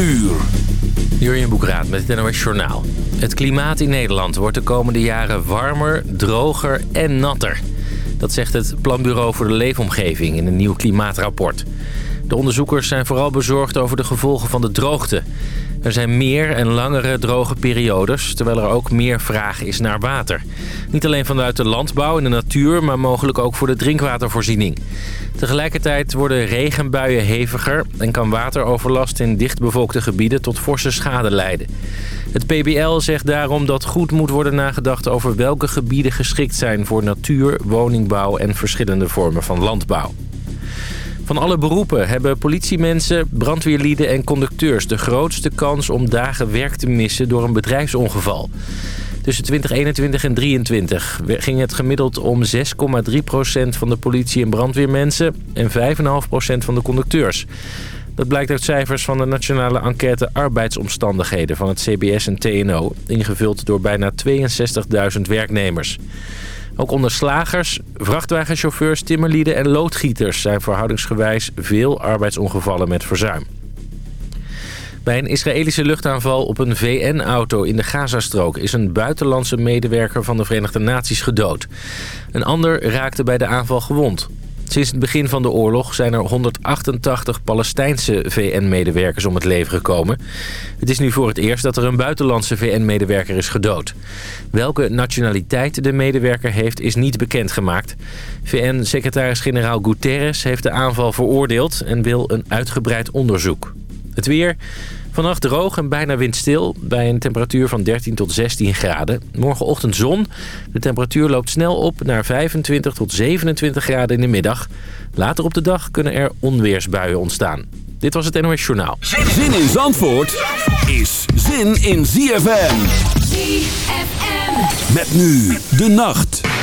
uur. Jurjen Boekraat met het NOS Journaal. Het klimaat in Nederland wordt de komende jaren warmer, droger en natter. Dat zegt het Planbureau voor de Leefomgeving in een nieuw klimaatrapport. De onderzoekers zijn vooral bezorgd over de gevolgen van de droogte. Er zijn meer en langere droge periodes, terwijl er ook meer vraag is naar water. Niet alleen vanuit de landbouw en de natuur, maar mogelijk ook voor de drinkwatervoorziening. Tegelijkertijd worden regenbuien heviger en kan wateroverlast in dichtbevolkte gebieden tot forse schade leiden. Het PBL zegt daarom dat goed moet worden nagedacht over welke gebieden geschikt zijn voor natuur, woningbouw en verschillende vormen van landbouw. Van alle beroepen hebben politiemensen, brandweerlieden en conducteurs de grootste kans om dagen werk te missen door een bedrijfsongeval. Tussen 2021 en 2023 ging het gemiddeld om 6,3% van de politie- en brandweermensen en 5,5% van de conducteurs. Dat blijkt uit cijfers van de nationale enquête arbeidsomstandigheden van het CBS en TNO, ingevuld door bijna 62.000 werknemers. Ook onder slagers, vrachtwagenchauffeurs, timmerlieden en loodgieters... zijn verhoudingsgewijs veel arbeidsongevallen met verzuim. Bij een Israëlische luchtaanval op een VN-auto in de Gazastrook... is een buitenlandse medewerker van de Verenigde Naties gedood. Een ander raakte bij de aanval gewond. Sinds het begin van de oorlog zijn er 188 Palestijnse VN-medewerkers om het leven gekomen. Het is nu voor het eerst dat er een buitenlandse VN-medewerker is gedood. Welke nationaliteit de medewerker heeft is niet bekendgemaakt. VN-secretaris-generaal Guterres heeft de aanval veroordeeld en wil een uitgebreid onderzoek. Het weer... Vannacht droog en bijna windstil bij een temperatuur van 13 tot 16 graden. Morgenochtend zon. De temperatuur loopt snel op naar 25 tot 27 graden in de middag. Later op de dag kunnen er onweersbuien ontstaan. Dit was het NOS Journaal. Zin in Zandvoort is zin in ZFM. ZFM. Met nu de nacht.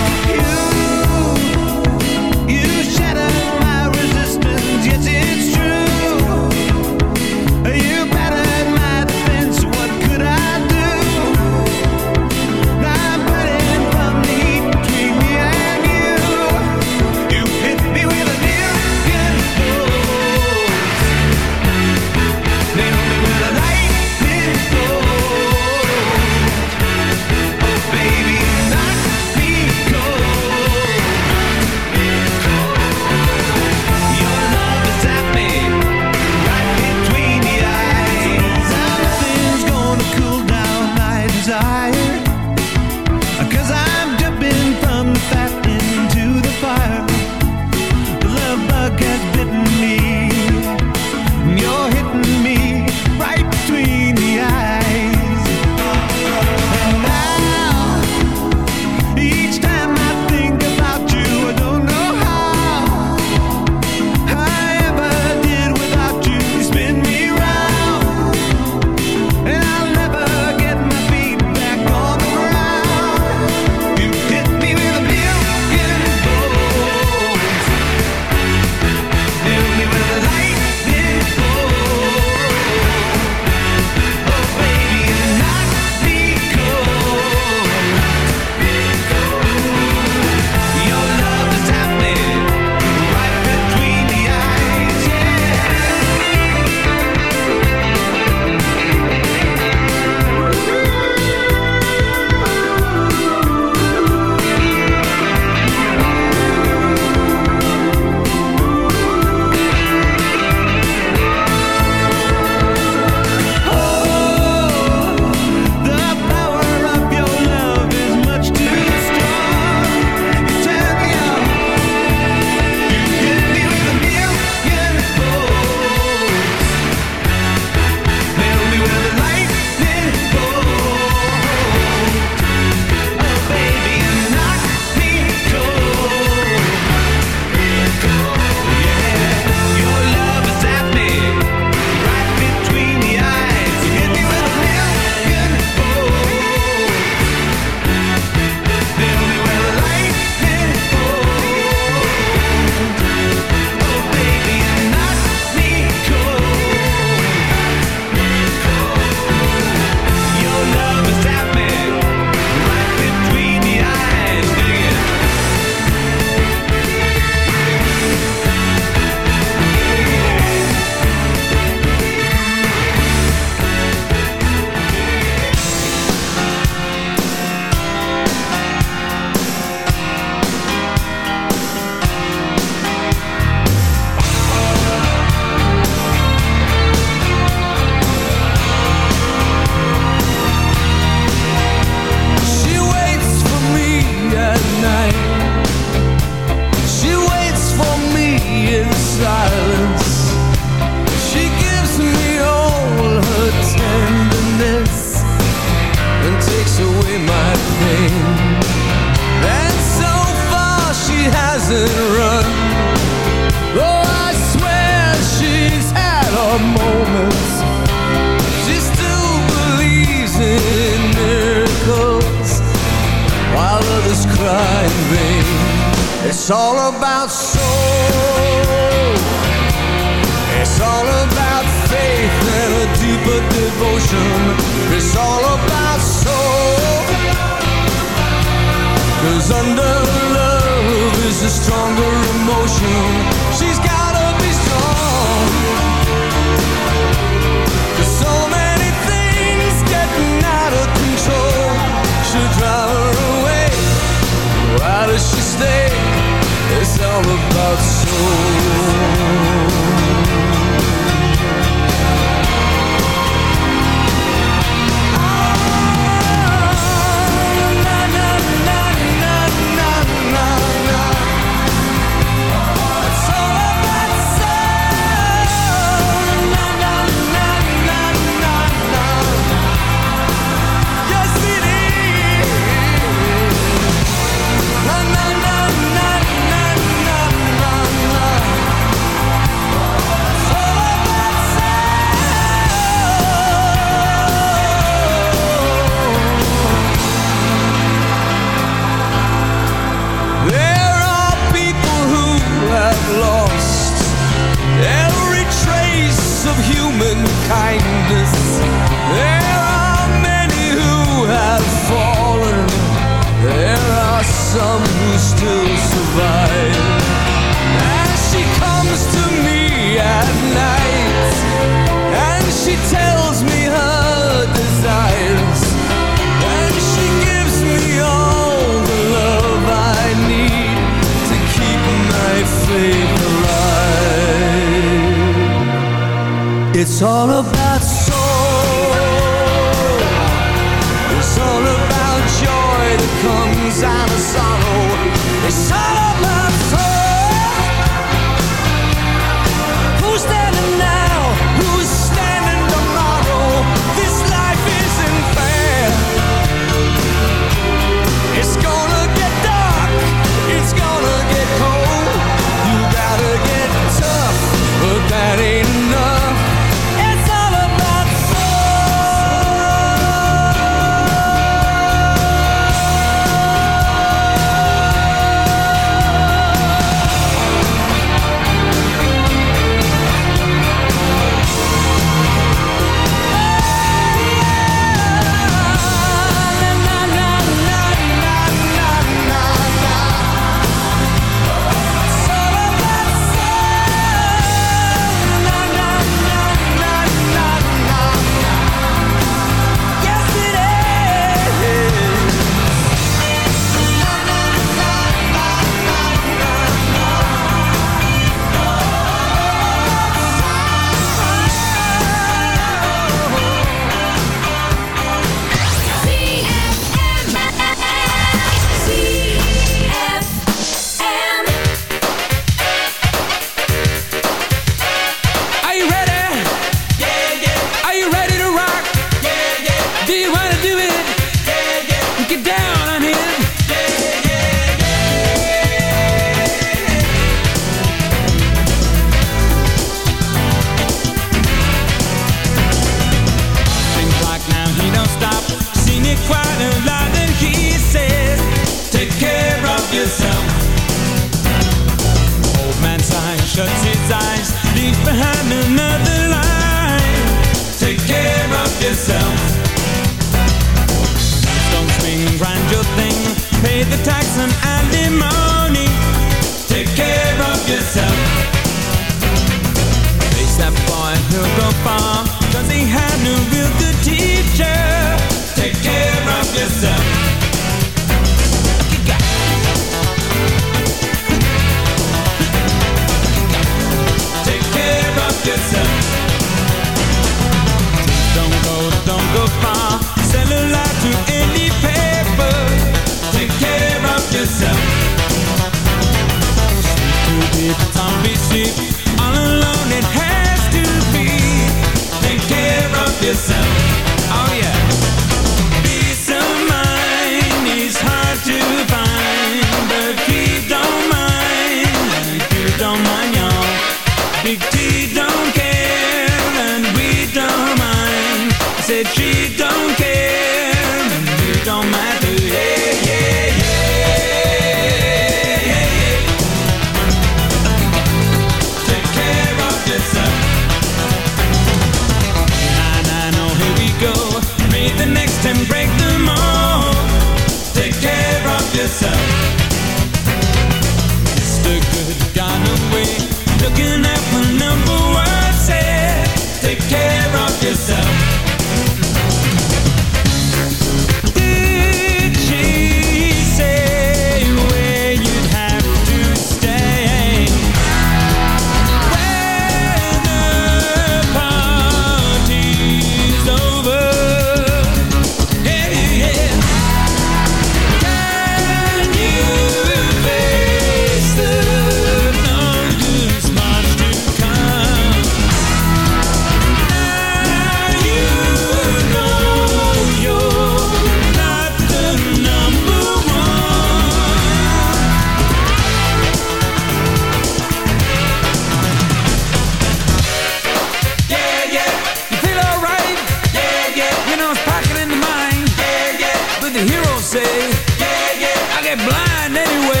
Blind anyway.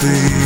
Sympathy.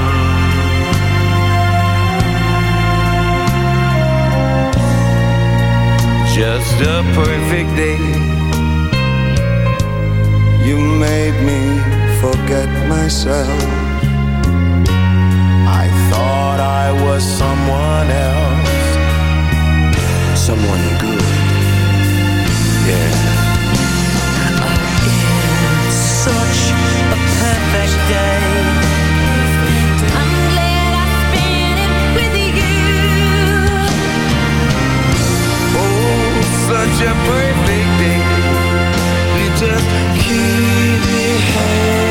Just a perfect day. You made me forget myself. I thought I was someone else. Someone good. Yeah. I am such a perfect a perfect day. You just keep me hanging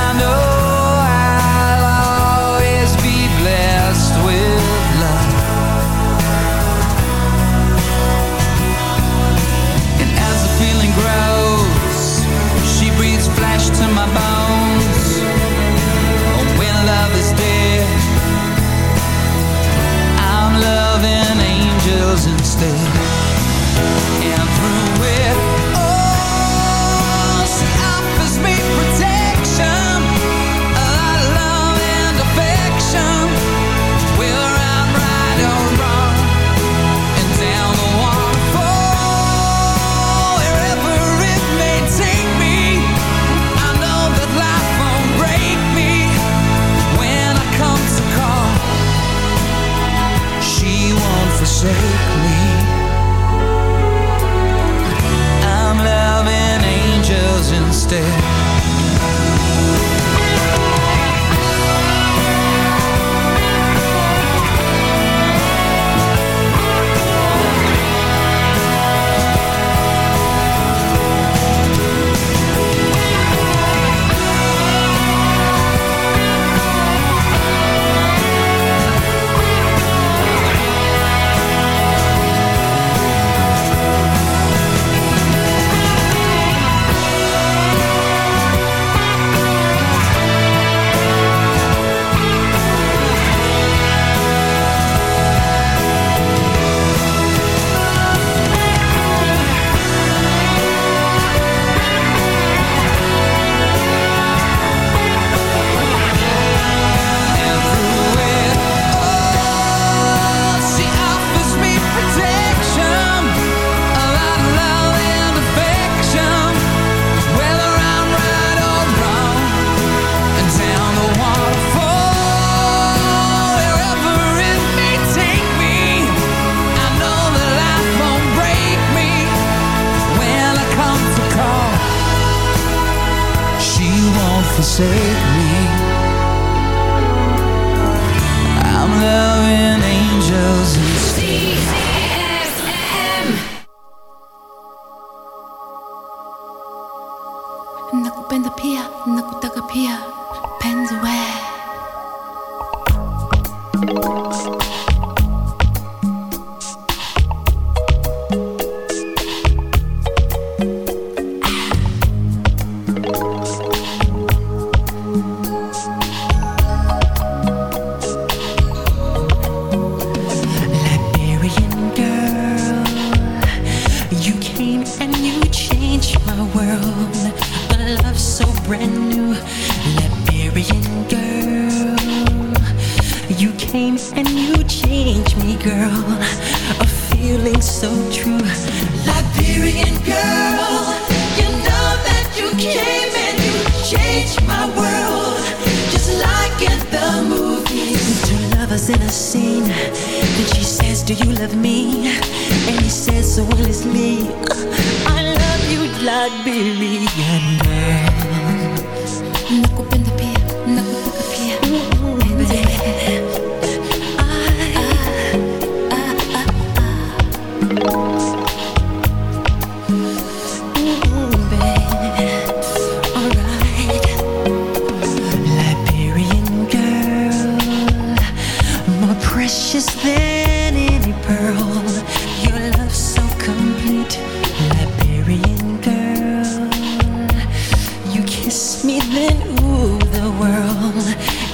kiss me, then ooh, the world.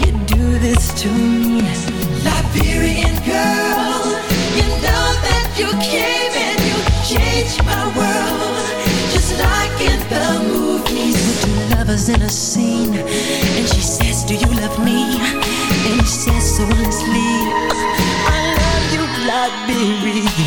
You do this to me. Liberian girl, you know that you came and you changed my world. Just like in the movies. With two lovers in a scene. And she says, Do you love me? And he says so honestly, I love you, Liberian